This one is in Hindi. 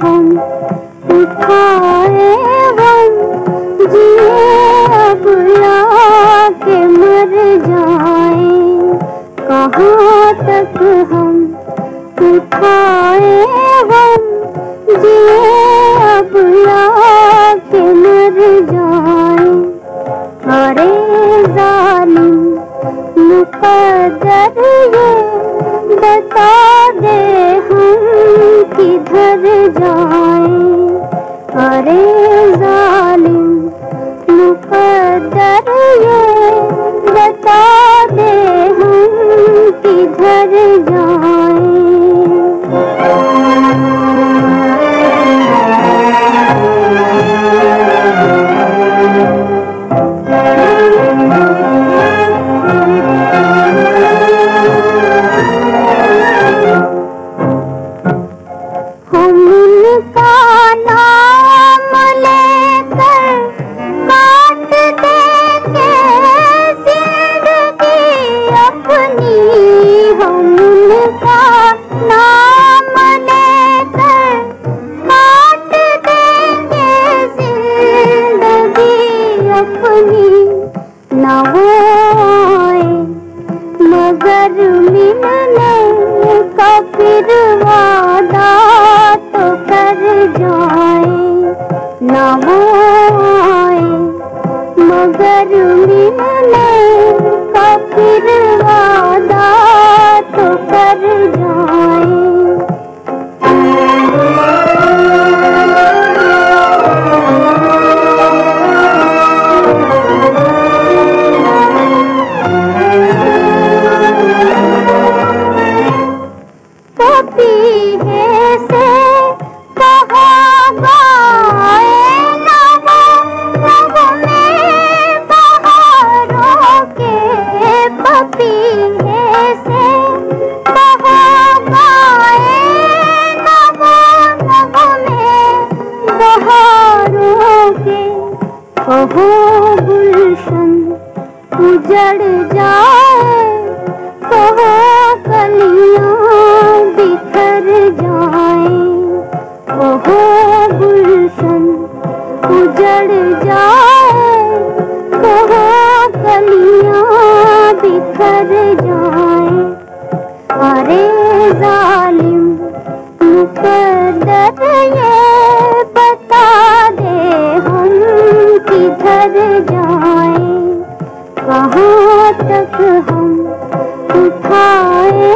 हम उठाए हम जिए अब के मर जाए। कहाँ तक हम उठाए हम जिए अब के मर जाए। अरे जालिम मुकदर যায়। আরে वादा तो कर जाए न वो आए मगर मिलने गुलशन उजड़ जाए कहो कलियां बिखर जाए कहो गुलशन उजड़ जाए तक हम उठाए